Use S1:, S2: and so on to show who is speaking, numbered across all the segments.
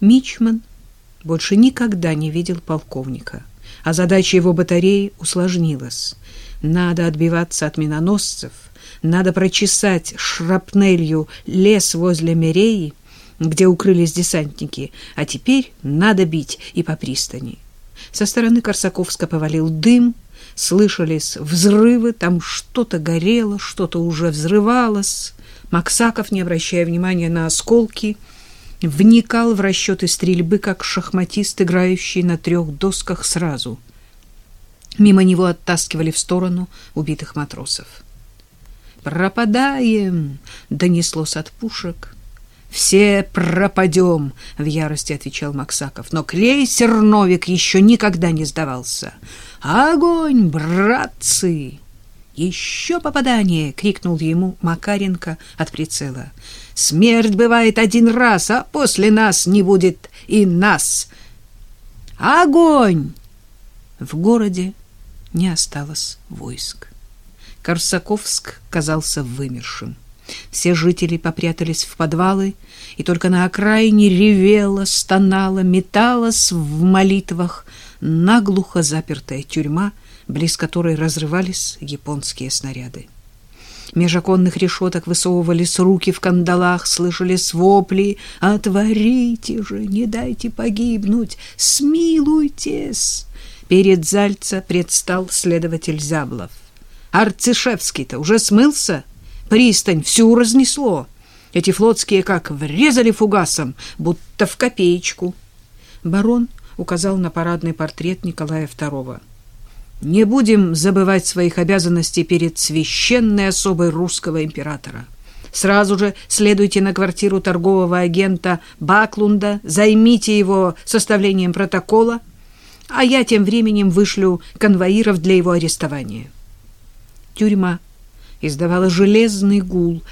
S1: Мичман больше никогда не видел полковника, а задача его батареи усложнилась. Надо отбиваться от миноносцев, надо прочесать шрапнелью лес возле Мереи, где укрылись десантники, а теперь надо бить и по пристани. Со стороны Корсаковска повалил дым, слышались взрывы, там что-то горело, что-то уже взрывалось. Максаков, не обращая внимания на осколки, вникал в расчеты стрельбы, как шахматист, играющий на трех досках сразу. Мимо него оттаскивали в сторону убитых матросов. «Пропадаем!» — донеслось от пушек. «Все пропадем!» — в ярости отвечал Максаков. Но крейсер «Новик» еще никогда не сдавался. «Огонь, братцы!» «Еще попадание!» — крикнул ему Макаренко от прицела. «Смерть бывает один раз, а после нас не будет и нас!» «Огонь!» В городе не осталось войск. Корсаковск казался вымершим. Все жители попрятались в подвалы, и только на окраине ревела, стонала, металась в молитвах наглухо запертая тюрьма — близ которой разрывались японские снаряды. Меж оконных решеток высовывались руки в кандалах, слышались вопли «Отворите же, не дайте погибнуть! Смилуйтесь!» Перед Зальца предстал следователь Зяблов. «Арцишевский-то уже смылся? Пристань всю разнесло. Эти флотские как врезали фугасом, будто в копеечку». Барон указал на парадный портрет Николая II. Не будем забывать своих обязанностей перед священной особой русского императора. Сразу же следуйте на квартиру торгового агента Баклунда, займите его составлением протокола, а я тем временем вышлю конвоиров для его арестования. Тюрьма издавала железный гул.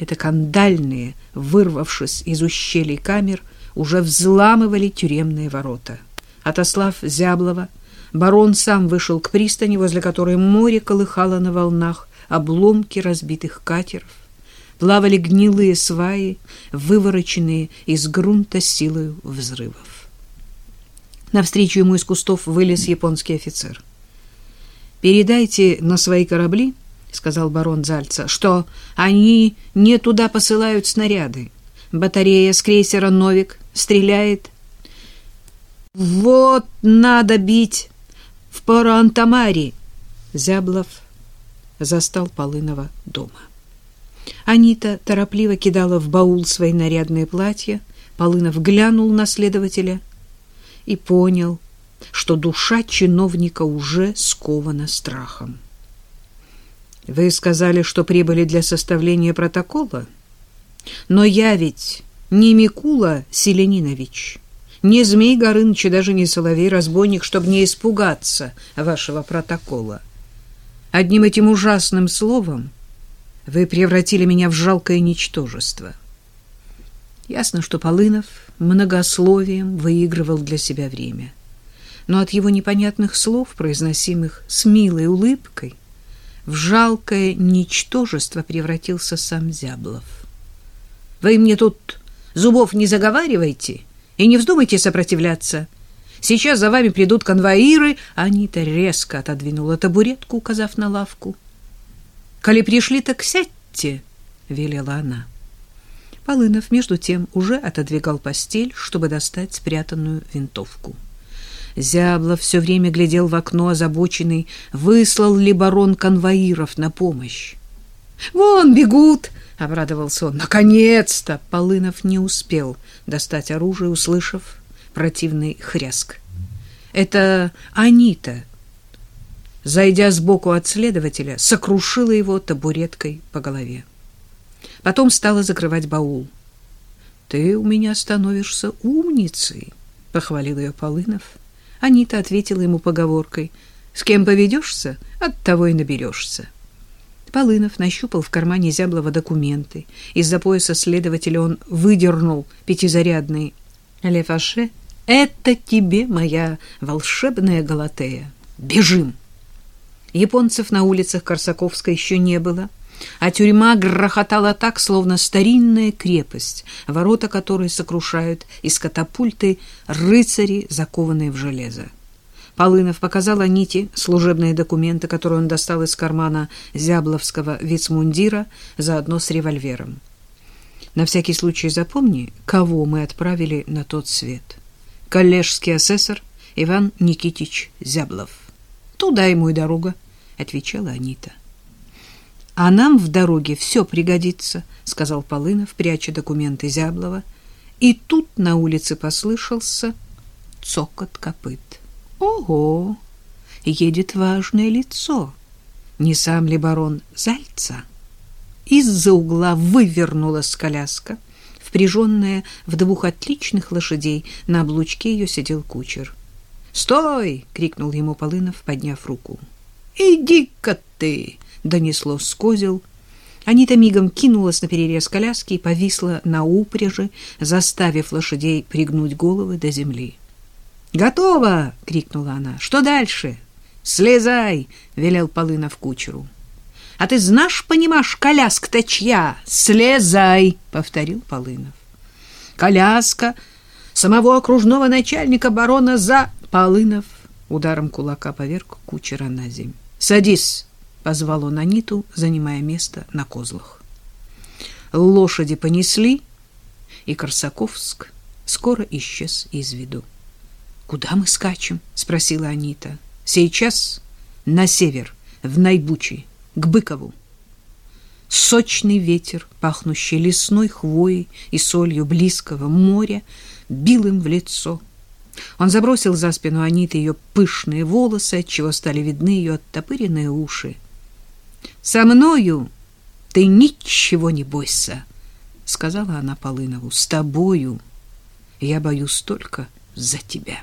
S1: Это кандальные, вырвавшись из ущелий камер, уже взламывали тюремные ворота. Отослав Зяблова, Барон сам вышел к пристани, возле которой море колыхало на волнах обломки разбитых катеров. Плавали гнилые сваи, вывороченные из грунта силою взрывов. Навстречу ему из кустов вылез японский офицер. «Передайте на свои корабли, — сказал барон Зальца, — что они не туда посылают снаряды. Батарея с крейсера «Новик» стреляет. Вот надо бить в Парантамаре. Зяблов застал Полынова дома. Анита торопливо кидала в баул свои нарядные платья. Полынов глянул на следователя и понял, что душа чиновника уже скована страхом. Вы сказали, что прибыли для составления протокола? Но я ведь не Микула Селенинович. Не Змей Горыныч и даже не Соловей-разбойник, чтобы не испугаться вашего протокола. Одним этим ужасным словом вы превратили меня в жалкое ничтожество. Ясно, что Полынов многословием выигрывал для себя время. Но от его непонятных слов, произносимых с милой улыбкой, в жалкое ничтожество превратился сам Зяблов. «Вы мне тут зубов не заговаривайте!» И не вздумайте сопротивляться. Сейчас за вами придут конвоиры. Анита резко отодвинула табуретку, указав на лавку. «Коли пришли, так сядьте», — велела она. Полынов, между тем, уже отодвигал постель, чтобы достать спрятанную винтовку. Зяблов все время глядел в окно, озабоченный, выслал ли барон конвоиров на помощь. «Вон бегут!» — обрадовался он. «Наконец-то!» Полынов не успел достать оружие, услышав противный хряск. Это Анита, зайдя сбоку от следователя, сокрушила его табуреткой по голове. Потом стала закрывать баул. «Ты у меня становишься умницей», — похвалил ее Полынов. Анита ответила ему поговоркой. «С кем поведешься, от того и наберешься». Полынов нащупал в кармане Зяблова документы. Из-за пояса следователя он выдернул пятизарядный «Лефаше, это тебе моя волшебная Галатея. Бежим!» Японцев на улицах Корсаковска еще не было. а тюрьма грохотала так, словно старинная крепость, ворота которой сокрушают из катапульты рыцари, закованные в железо. Полынов показал Аните служебные документы, которые он достал из кармана зябловского вицмундира, заодно с револьвером. На всякий случай запомни, кого мы отправили на тот свет. Коллежский асессор Иван Никитич Зяблов. Туда ему и дорога, отвечала Анита. А нам в дороге все пригодится, сказал Полынов, пряча документы Зяблова. И тут на улице послышался цокот копыт. Ого! Едет важное лицо. Не сам ли барон Зальца? Из-за угла вывернулась коляска, впряженная в двух отличных лошадей. На облучке ее сидел кучер. «Стой!» — крикнул ему Полынов, подняв руку. «Иди-ка ты!» — донесло с. Анита мигом кинулась на перерез коляски и повисла на упряжи, заставив лошадей пригнуть головы до земли. «Готово!» — крикнула она. «Что дальше?» «Слезай!» — велел Полынов кучеру. «А ты знаешь, понимаешь, коляска-то чья? Слезай!» — повторил Полынов. «Коляска самого окружного начальника барона за...» Полынов ударом кулака поверг кучера на земь. «Садись!» — позвал он Аниту, занимая место на козлах. Лошади понесли, и Корсаковск скоро исчез из виду. «Куда мы скачем?» — спросила Анита. «Сейчас на север, в Найбучи, к Быкову». Сочный ветер, пахнущий лесной хвоей и солью близкого моря, бил им в лицо. Он забросил за спину Аниты ее пышные волосы, отчего стали видны ее оттопыренные уши. «Со мною ты ничего не бойся», — сказала она Полынову. «С тобою я боюсь только за тебя».